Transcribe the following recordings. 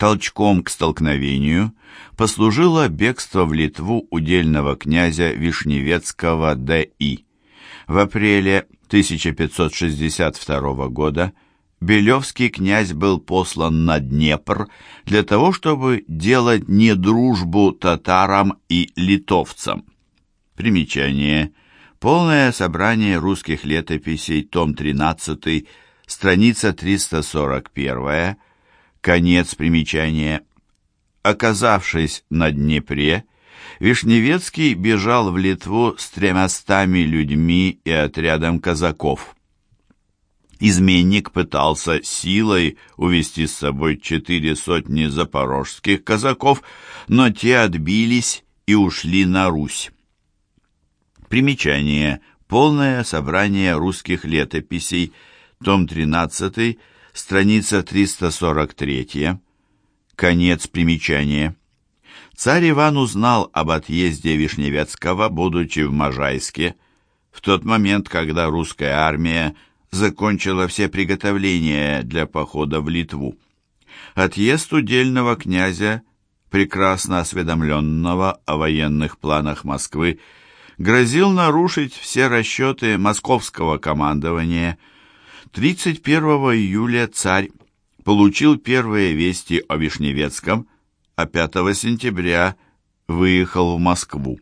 Толчком к столкновению послужило бегство в Литву удельного князя Вишневецкого Д.И. В апреле 1562 года Белевский князь был послан на Днепр для того, чтобы делать недружбу татарам и литовцам. Примечание. Полное собрание русских летописей, том 13, страница 341, конец примечания. Оказавшись на Днепре, Вишневецкий бежал в Литву с тремястами людьми и отрядом казаков. Изменник пытался силой увести с собой четыре сотни запорожских казаков, но те отбились и ушли на Русь. Примечание. Полное собрание русских летописей. Том 13, страница 343. Конец примечания. Царь Иван узнал об отъезде Вишневецкого, будучи в Можайске, в тот момент, когда русская армия закончила все приготовления для похода в Литву. Отъезд удельного князя, прекрасно осведомленного о военных планах Москвы, грозил нарушить все расчеты московского командования. 31 июля царь получил первые вести о Вишневецком, а 5 сентября выехал в Москву.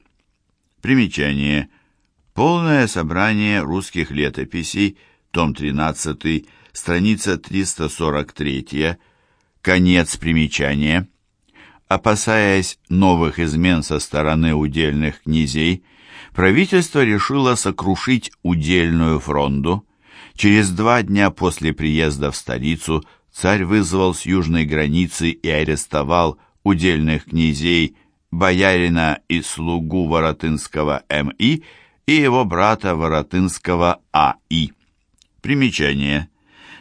Примечание. Полное собрание русских летописей, том 13, страница 343, конец примечания. Опасаясь новых измен со стороны удельных князей, правительство решило сокрушить удельную фронду. Через два дня после приезда в столицу царь вызвал с южной границы и арестовал удельных князей боярина и слугу Воротынского М.И. и его брата Воротынского А.И. Примечание.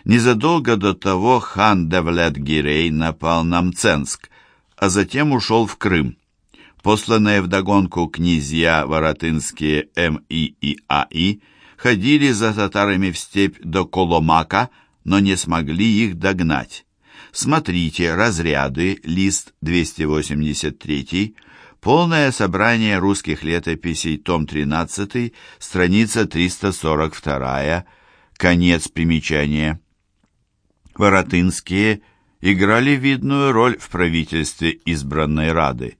Незадолго до того хан Давлет-Гирей напал на Мценск, а затем ушел в Крым. Посланные вдогонку князья Воротынские М.И. и А.И. ходили за татарами в степь до Коломака, но не смогли их догнать. Смотрите «Разряды», лист 283, полное собрание русских летописей, том 13, страница 342, конец примечания. Воротынские играли видную роль в правительстве избранной Рады.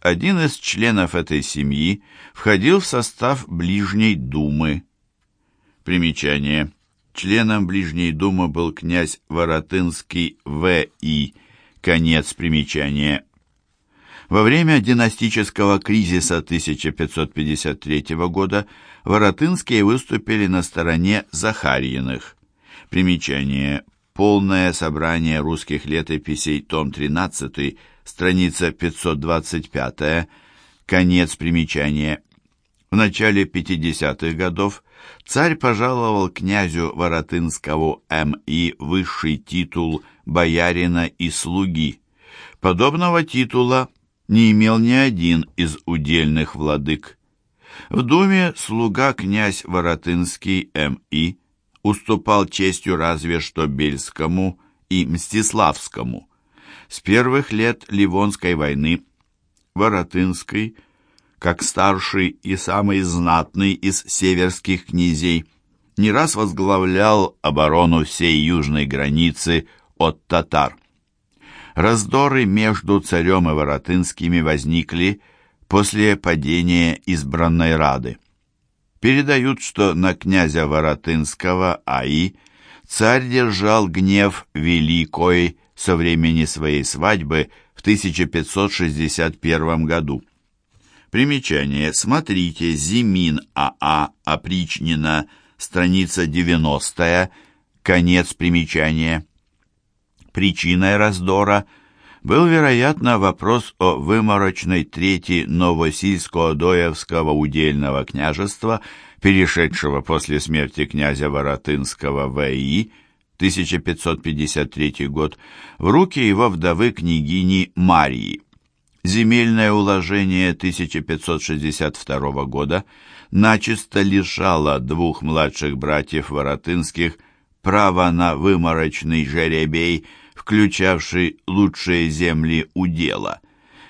Один из членов этой семьи входил в состав Ближней Думы. Примечание. Членом Ближней Думы был князь Воротынский В.И. Конец примечания. Во время династического кризиса 1553 года Воротынские выступили на стороне Захарьиных. Примечание. Полное собрание русских летописей, том 13, страница 525, конец примечания. В начале 50-х годов царь пожаловал князю Воротынскому М.И. высший титул боярина и слуги. Подобного титула не имел ни один из удельных владык. В думе слуга князь Воротынский М.И. уступал честью разве что Бельскому и Мстиславскому. С первых лет Ливонской войны Воротынский как старший и самый знатный из северских князей, не раз возглавлял оборону всей южной границы от татар. Раздоры между царем и Воротынскими возникли после падения избранной Рады. Передают, что на князя Воротынского А.И. царь держал гнев великой со времени своей свадьбы в 1561 году. Примечание. Смотрите Зимин А.А. Опричнина, страница 90 конец примечания. Причиной раздора был, вероятно, вопрос о выморочной трети Новосильского-Доевского удельного княжества, перешедшего после смерти князя Воротынского В.И. 1553 год, в руки его вдовы княгини Марии. Земельное уложение 1562 года начисто лишало двух младших братьев Воротынских права на выморочный жеребей включавший лучшие земли удела.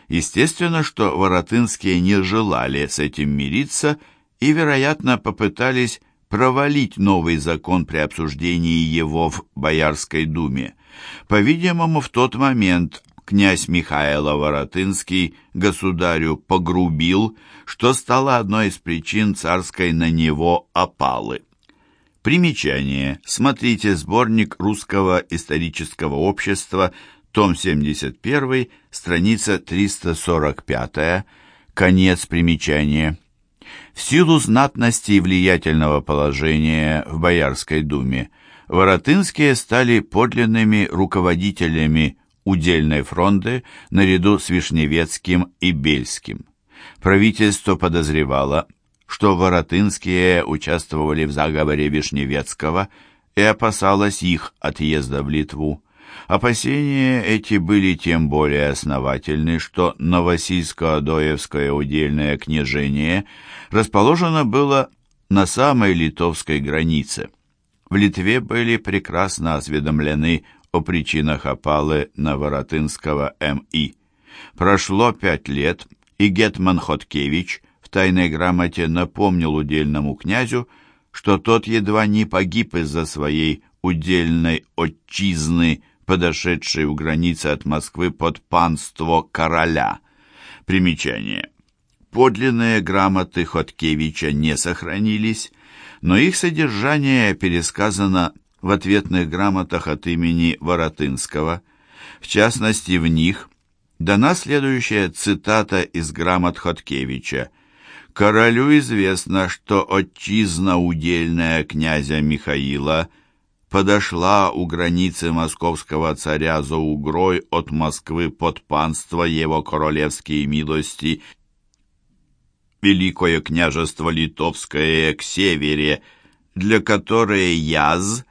Естественно, что воротынские не желали с этим мириться и, вероятно, попытались провалить новый закон при обсуждении его в Боярской думе. По-видимому, в тот момент князь Михаил Воротынский государю погрубил, что стало одной из причин царской на него опалы. Примечание. Смотрите сборник Русского исторического общества, том 71, страница 345, конец примечания. В силу знатности и влиятельного положения в Боярской думе Воротынские стали подлинными руководителями удельной фронты наряду с Вишневецким и Бельским. Правительство подозревало, что Воротынские участвовали в заговоре Вишневецкого и опасалось их отъезда в Литву. Опасения эти были тем более основательны, что Новосильско-Адоевское удельное княжение расположено было на самой литовской границе. В Литве были прекрасно осведомлены о причинах опалы Новоротынского М.И. Прошло пять лет, и Гетман Хоткевич в тайной грамоте напомнил удельному князю, что тот едва не погиб из-за своей удельной отчизны, подошедшей у границы от Москвы под панство короля. Примечание. Подлинные грамоты Хоткевича не сохранились, но их содержание пересказано в ответных грамотах от имени Воротынского. В частности, в них дана следующая цитата из грамот Хоткевича. «Королю известно, что отчизна удельная князя Михаила подошла у границы московского царя за угрой от Москвы под панство его королевские милости Великое княжество Литовское к севере, для которой яз,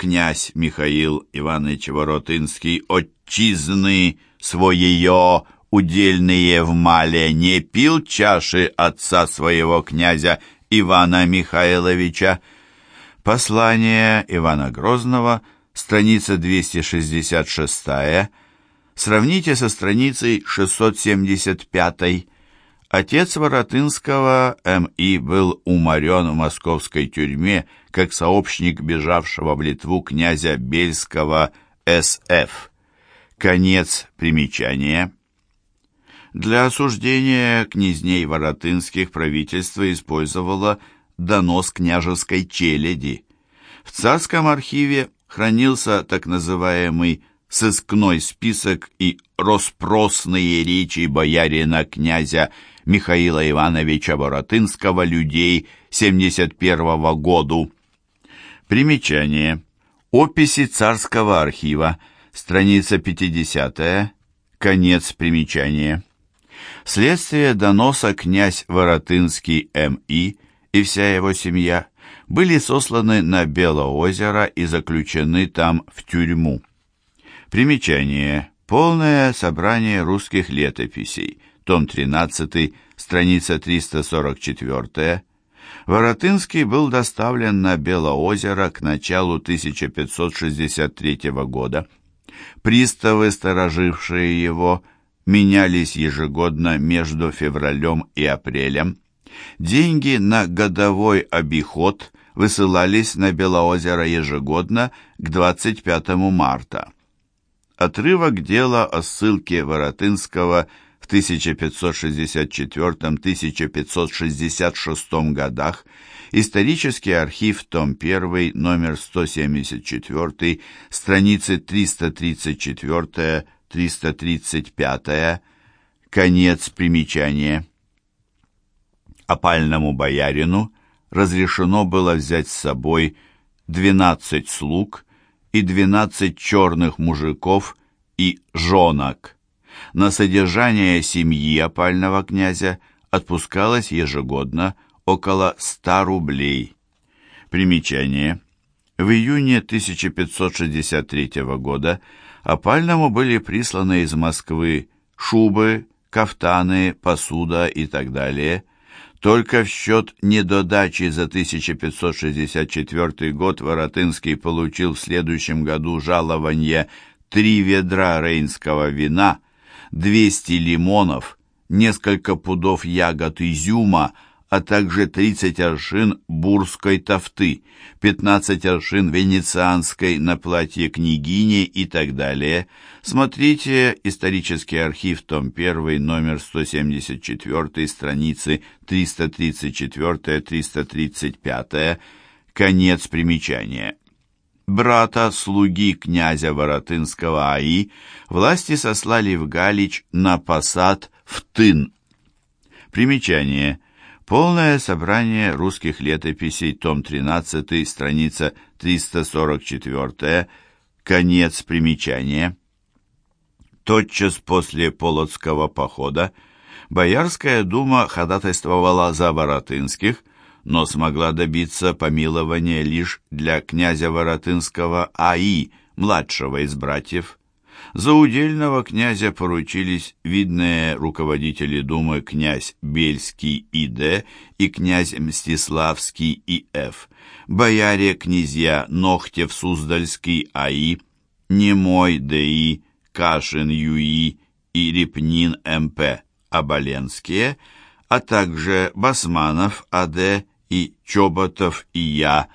князь Михаил Иванович Воротынский, отчизны своеё удельные в мале, не пил чаши отца своего князя Ивана Михайловича. Послание Ивана Грозного, страница 266, сравните со страницей 675 Отец Воротынского М.И. был уморен в московской тюрьме как сообщник бежавшего в Литву князя Бельского С.Ф. Конец примечания. Для осуждения князней Воротынских правительство использовало донос княжеской челяди. В царском архиве хранился так называемый сыскной список и распросные речи боярина князя Михаила Ивановича Боротынского «Людей» 71 году. Примечание. Описи царского архива. Страница 50 Конец примечания. Вследствие доноса князь Воротынский М.И. и вся его семья были сосланы на Белоозеро и заключены там в тюрьму. Примечание. Полное собрание русских летописей том 13, страница 344, Воротынский был доставлен на Белоозеро к началу 1563 года. Приставы, сторожившие его, менялись ежегодно между февралем и апрелем. Деньги на годовой обиход высылались на Белоозеро ежегодно к 25 марта. Отрывок дела о ссылке Воротынского – 1564-1566 годах, исторический архив, том 1, номер 174, страницы 334-335, конец примечания. Опальному боярину разрешено было взять с собой 12 слуг и 12 черных мужиков и жонок на содержание семьи опального князя отпускалось ежегодно около 100 рублей. Примечание. В июне 1563 года опальному были присланы из Москвы шубы, кафтаны, посуда и так далее. Только в счет недодачи за 1564 год Воротынский получил в следующем году жалование три ведра рейнского вина, 200 лимонов, несколько пудов ягод изюма, а также 30 аршин бурской тофты, 15 аршин венецианской на платье княгини и так далее. Смотрите «Исторический архив», том 1, номер 174, страницы 334-335, конец примечания. Брата слуги князя Воротынского АИ власти сослали в Галич на посад в Тын. Примечание – Полное собрание русских летописей, том 13, страница 344, конец примечания. Тотчас после Полоцкого похода Боярская дума ходатайствовала за Воротынских, но смогла добиться помилования лишь для князя Воротынского А.И., младшего из братьев, за удельного князя поручились видные руководители Думы князь Бельский И.Д. и князь Мстиславский И.Ф., бояре-князья Ногтев-Суздальский А.И., Немой Д.И., Кашин Ю.И. и Репнин М.П. Оболенские, а также Басманов А.Д. и Чоботов И.Я.,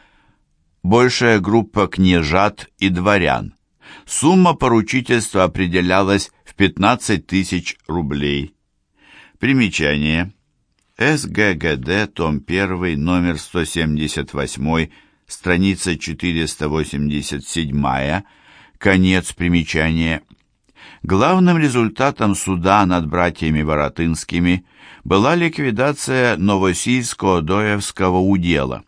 большая группа княжат и дворян. Сумма поручительства определялась в 15 тысяч рублей. Примечание. СГГД, том 1, номер 178, страница 487, конец примечания. Главным результатом суда над братьями Воротынскими была ликвидация Новосильского-Доевского удела.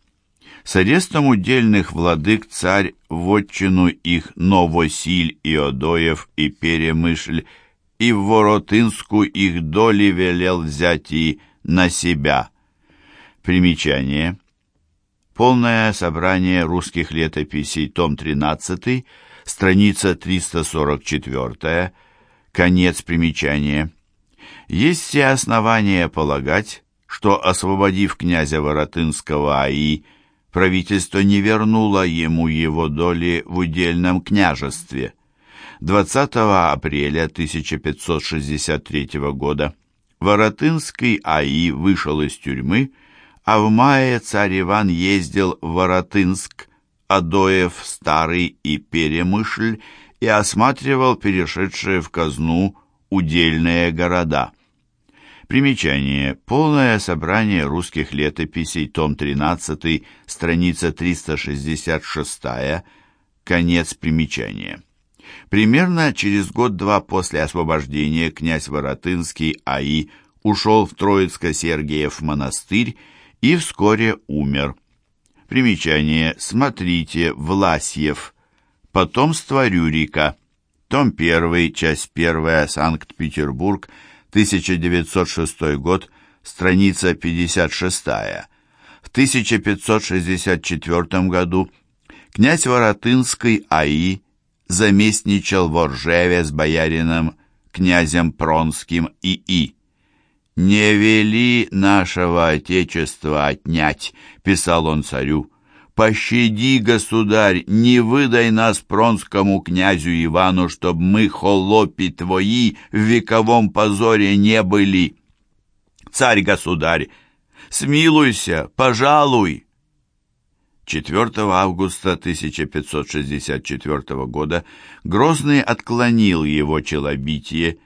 С арестом удельных владык царь в отчину их Новосиль, Иодоев и Перемышль, и в Воротынску их доли велел взять и на себя. Примечание. Полное собрание русских летописей, том 13, страница 344, конец примечания. Есть все основания полагать, что, освободив князя Воротынского АИ, правительство не вернуло ему его доли в удельном княжестве. 20 апреля 1563 года Воротынский АИ вышел из тюрьмы, а в мае царь Иван ездил в Воротынск, Адоев, Старый и Перемышль и осматривал перешедшие в казну удельные города. Примечание. Полное собрание русских летописей, том 13, страница 366, конец примечания. Примерно через год-два после освобождения князь Воротынский А.И. ушел в Троицко-Сергиев монастырь и вскоре умер. Примечание. Смотрите. Власьев. Потомство Рюрика. Том 1, часть 1, Санкт-Петербург, 1906 год, страница 56. В 1564 году князь Воротынский А.И. заместничал в Оржеве с боярином князем Пронским И.И. «Не вели нашего Отечества отнять», — писал он царю, — «Пощади, государь, не выдай нас пронскому князю Ивану, чтоб мы, холопи твои, в вековом позоре не были. Царь-государь, смилуйся, пожалуй». 4 августа 1564 года Грозный отклонил его челобитие.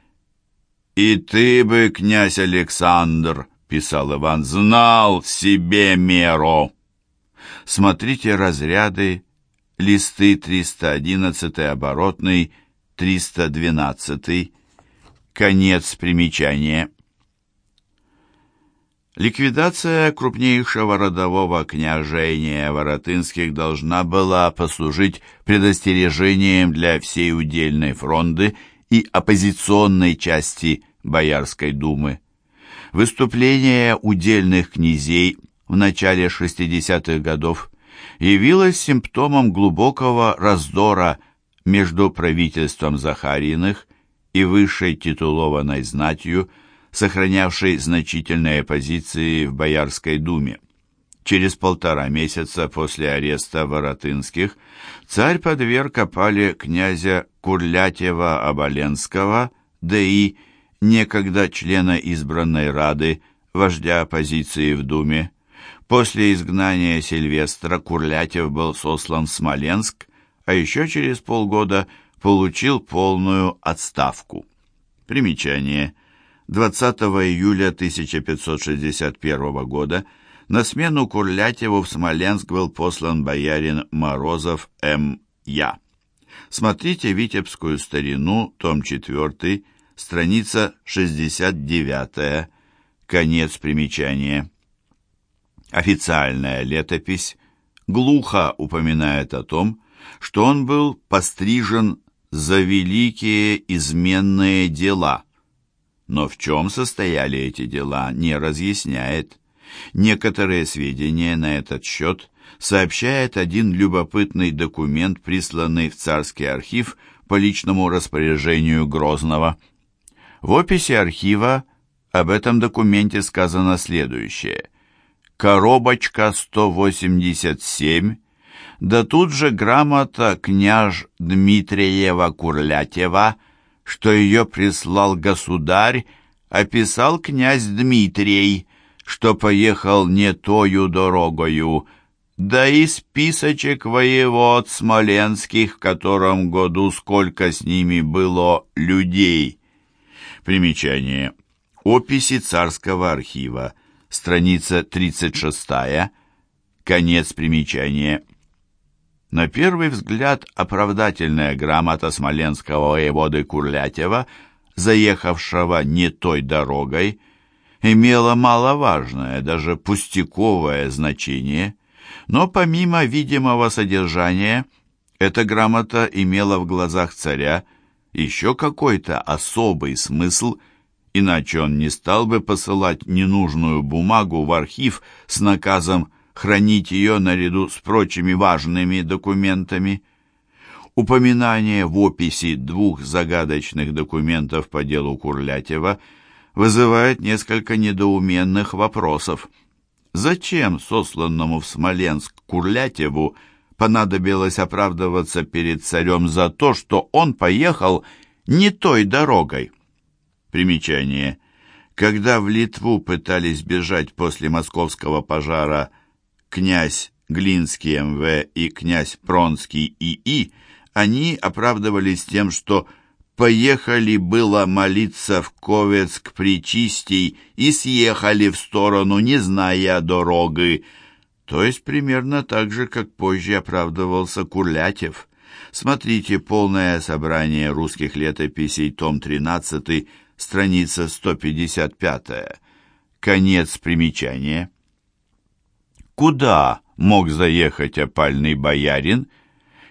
«И ты бы, князь Александр, — писал Иван, — знал себе меру». Смотрите разряды, листы 311 оборотный, 312 конец примечания. Ликвидация крупнейшего родового княжения Воротынских должна была послужить предостережением для всей удельной фронды и оппозиционной части Боярской думы. Выступление удельных князей – в начале 60-х годов явилась симптомом глубокого раздора между правительством Захариных и высшей титулованной знатью, сохранявшей значительные позиции в Боярской думе. Через полтора месяца после ареста Воротынских царь подверг опале князя Курлятьева-Оболенского, да и некогда члена избранной Рады, вождя оппозиции в Думе. После изгнания Сильвестра Курлятьев был сослан в Смоленск, а еще через полгода получил полную отставку. Примечание. 20 июля 1561 года на смену Курлятьеву в Смоленск был послан боярин Морозов М. Я. Смотрите «Витебскую старину», том 4, страница 69, конец примечания. Официальная летопись глухо упоминает о том, что он был пострижен за великие изменные дела. Но в чем состояли эти дела, не разъясняет. Некоторые сведения на этот счет сообщает один любопытный документ, присланный в царский архив по личному распоряжению Грозного. В описи архива об этом документе сказано следующее. «Коробочка 187, да тут же грамота княж Дмитриева-Курлятева, что ее прислал государь, описал князь Дмитрий, что поехал не тою дорогою, да и списочек воевод смоленских, в котором году сколько с ними было людей. Примечание. Описи царского архива. Страница 36. Конец примечания. На первый взгляд оправдательная грамота смоленского воеводы Курлятева, заехавшего не той дорогой, имела маловажное, даже пустяковое значение, но помимо видимого содержания, эта грамота имела в глазах царя еще какой-то особый смысл, иначе он не стал бы посылать ненужную бумагу в архив с наказом хранить ее наряду с прочими важными документами. Упоминание в описи двух загадочных документов по делу Курлятева – вызывает несколько недоуменных вопросов. Зачем сосланному в Смоленск Курлятеву понадобилось оправдываться перед царем за то, что он поехал не той дорогой? Примечание. Когда в Литву пытались бежать после московского пожара князь Глинский МВ и князь Пронский ИИ, они оправдывались тем, что Поехали было молиться в Ковец к Причистей и съехали в сторону, не зная дороги. То есть примерно так же, как позже оправдывался Курлятев. Смотрите полное собрание русских летописей, том 13, страница 155. Конец примечания. Куда мог заехать опальный боярин,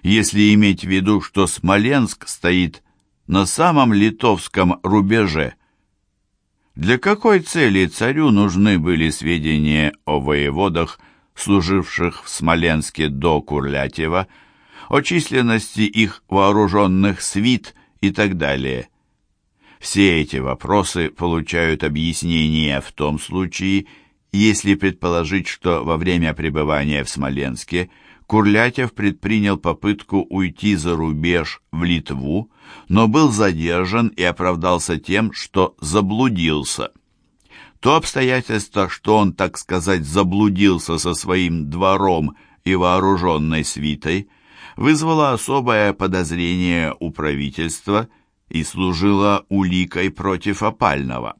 если иметь в виду, что Смоленск стоит на самом литовском рубеже. Для какой цели царю нужны были сведения о воеводах, служивших в Смоленске до Курлятьева, о численности их вооруженных свит и так далее. Все эти вопросы получают объяснение в том случае, если предположить, что во время пребывания в Смоленске Курлятев предпринял попытку уйти за рубеж в Литву, но был задержан и оправдался тем, что заблудился. То обстоятельство, что он, так сказать, заблудился со своим двором и вооруженной свитой, вызвало особое подозрение у правительства и служило уликой против опального.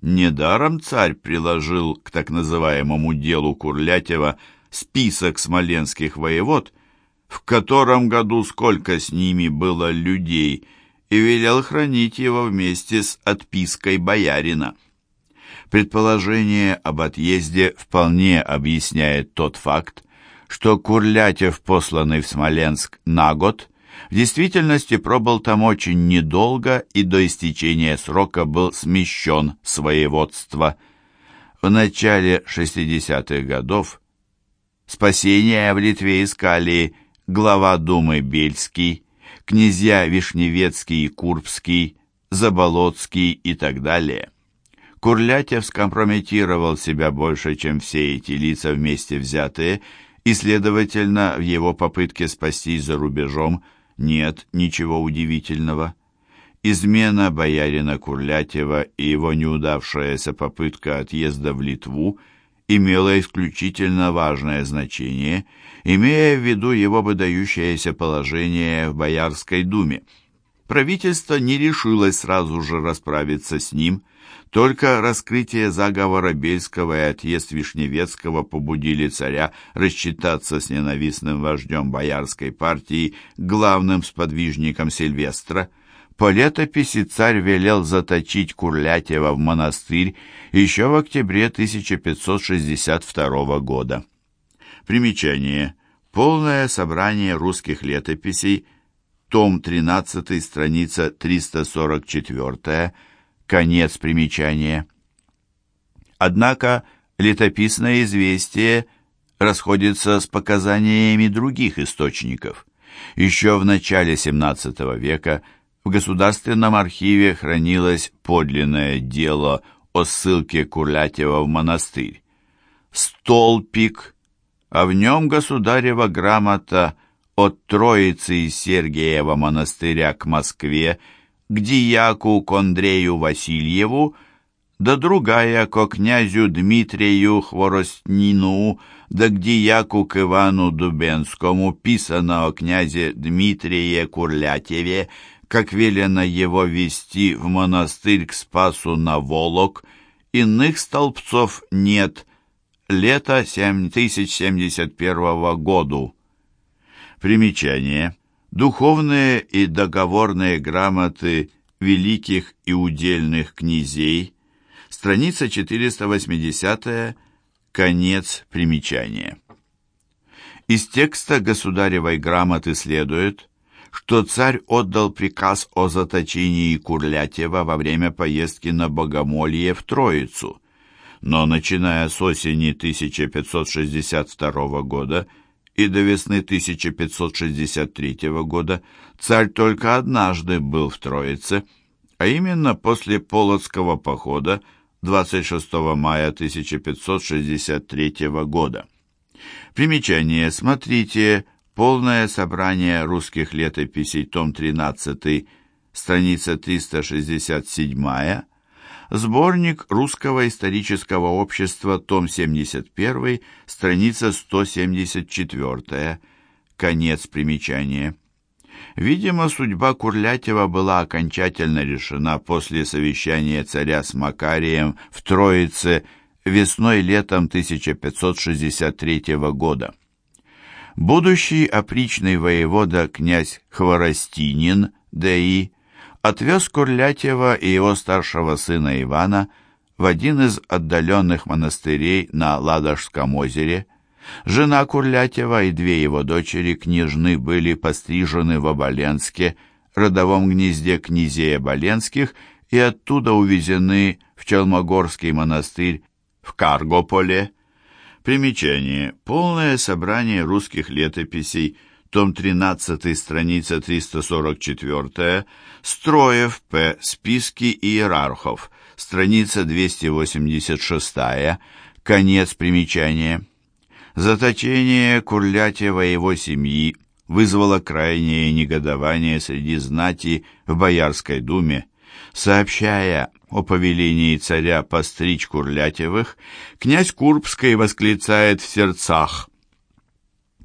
Недаром царь приложил к так называемому делу Курлятева список смоленских воевод, в котором году сколько с ними было людей, и велел хранить его вместе с отпиской боярина. Предположение об отъезде вполне объясняет тот факт, что Курлятев, посланный в Смоленск на год, в действительности пробыл там очень недолго и до истечения срока был смещен с воеводства. В начале 60-х годов Спасения в Литве искали глава Думы Бельский, князья Вишневецкий и Курбский, Заболоцкий и так далее. Курлятев скомпрометировал себя больше, чем все эти лица вместе взятые, и, следовательно, в его попытке спастись за рубежом нет ничего удивительного. Измена боярина Курлятева и его неудавшаяся попытка отъезда в Литву имела исключительно важное значение, имея в виду его выдающееся положение в Боярской думе. Правительство не решилось сразу же расправиться с ним, только раскрытие заговора Бельского и отъезд Вишневецкого побудили царя рассчитаться с ненавистным вождем Боярской партии, главным сподвижником Сильвестра. По летописи царь велел заточить Курлятева в монастырь еще в октябре 1562 года. Примечание. Полное собрание русских летописей, том 13, страница 344, конец примечания. Однако летописное известие расходится с показаниями других источников. Еще в начале XVII века – в Государственном архиве хранилось подлинное дело о ссылке Курлятева в монастырь. Столпик, а в нем государева грамота от Троицы из Сергиева монастыря к Москве, к дьяку Кондрею Васильеву, да другая ко князю Дмитрию Хворостнину, да к дьяку к Ивану Дубенскому, писано о князе Дмитрие Курлятеве, как велено его вести в монастырь к Спасу на Волок, иных столбцов нет, лето 1071 году. Примечание. Духовные и договорные грамоты великих и удельных князей, страница 480 конец примечания. Из текста государевой грамоты следует, что царь отдал приказ о заточении Курлятева во время поездки на Богомолье в Троицу, но начиная с осени 1562 года и до весны 1563 года царь только однажды был в Троице, а именно после Полоцкого похода 26 мая 1563 года. Примечание. Смотрите Полное собрание русских летописей, том 13, страница 367, сборник Русского исторического общества, том 71, страница 174, конец примечания. Видимо, судьба Курлятева была окончательно решена после совещания царя с Макарием в Троице весной-летом 1563 года. Будущий опричный воевода князь Хворостинин, Д.И., отвез Курлятьева и его старшего сына Ивана в один из отдаленных монастырей на Ладожском озере. Жена Курлятьева и две его дочери, княжны, были пострижены в Оболенске, родовом гнезде князей Оболенских, и оттуда увезены в Челмогорский монастырь в Каргополе, Примечание. Полное собрание русских летописей, том 13, страница 344, Строев П. Списки иерархов, страница 286, конец примечания. Заточение Курлятева и его семьи вызвало крайнее негодование среди знати в Боярской думе, сообщая о повелении царя постричь Курлятевых, князь Курбский восклицает в сердцах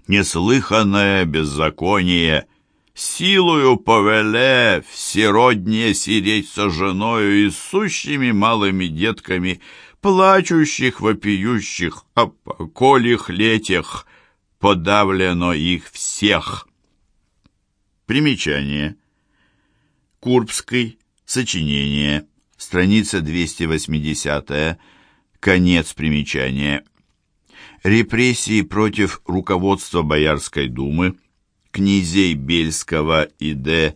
«Неслыханное беззаконие! Силою повеле всероднее сидеть со женою и сущими малыми детками, плачущих, вопиющих, о поколих летях, подавлено их всех». Примечание. Курбский. Сочинение страница 280, конец примечания. Репрессии против руководства Боярской думы, князей Бельского и Д.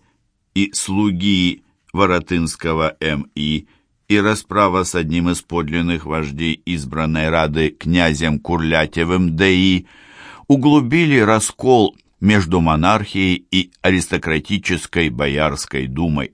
и слуги Воротынского М.И. и расправа с одним из подлинных вождей избранной Рады князем Курлятевым Д.И. углубили раскол между монархией и аристократической Боярской думой.